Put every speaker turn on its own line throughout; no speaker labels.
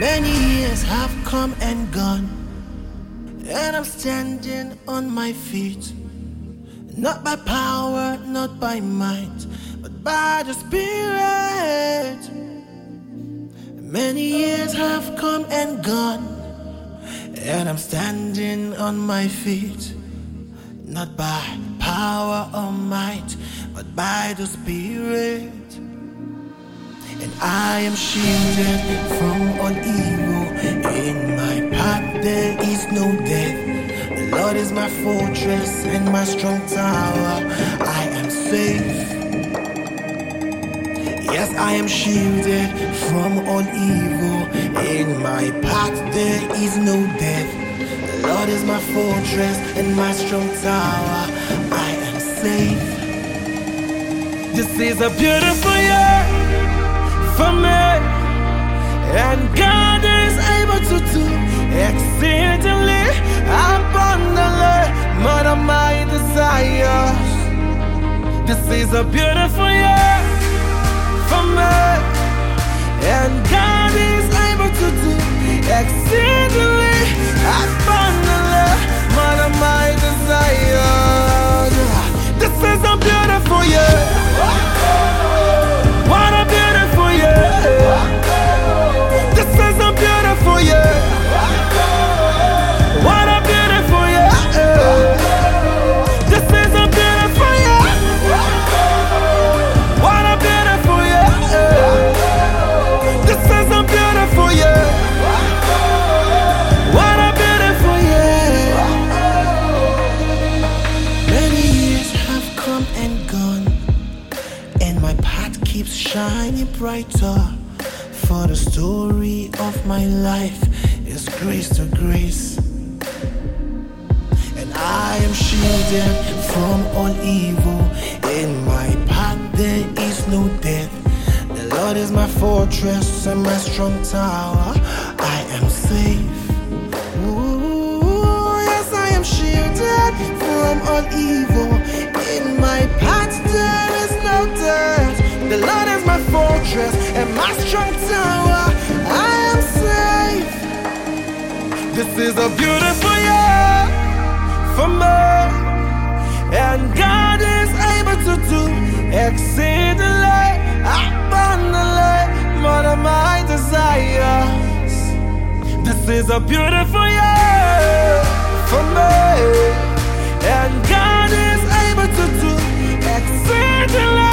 Many years have come and gone, and I'm standing on my feet. Not by power, not by might, but by the Spirit. Many years have come and gone, and I'm standing on my feet. Not by power or might, but by the Spirit. And I am shielded from all evil. In my path there is no death. The Lord is my fortress and my strong tower. I am safe. Yes, I am shielded from all evil. In my path there is no death. The Lord is my fortress and my strong tower. I am safe. This is a beautiful year for me. And God is able to do exceedingly abundantly more than my desires. This is a beautiful year for me. And God is able to do exceedingly shining brighter. For the story of my life is grace to grace. And I am shielded from all evil. In my path there is no death. The Lord is my fortress and my strong tower. I am safe. Ooh, yes, I am shielded from all evil. In my path fortress and my strong tower. I am safe. This is a beautiful year for me. And God is able to do exceedingly abundantly more than my desires. This is a beautiful year for me. And God is able to do exceedingly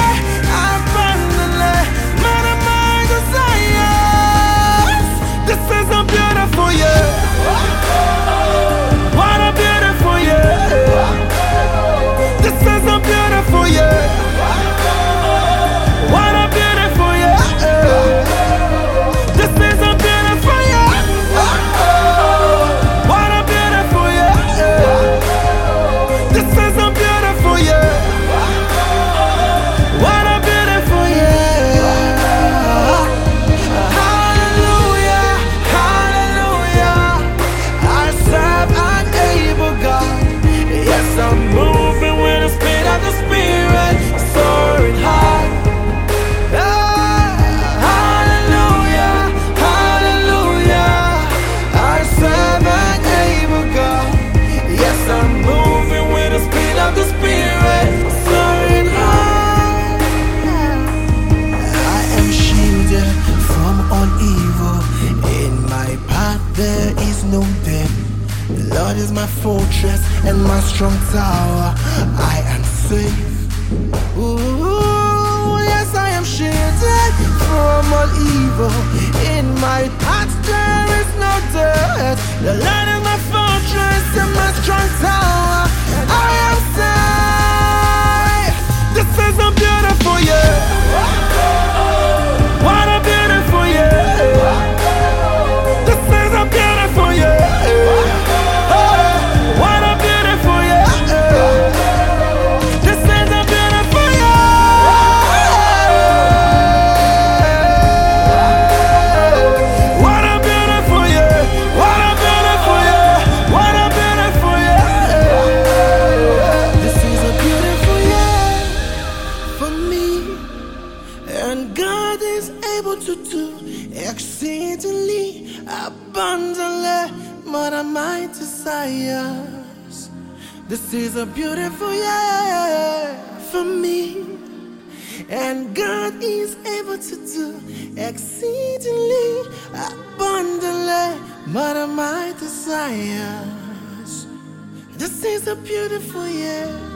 fortress and my strong tower. I am safe. Ooh, yes, I am shielded from all evil. In my path there abundantly more than my desires. This is a beautiful year for me. And God is able to do exceedingly abundantly more than my desires. This is a beautiful year.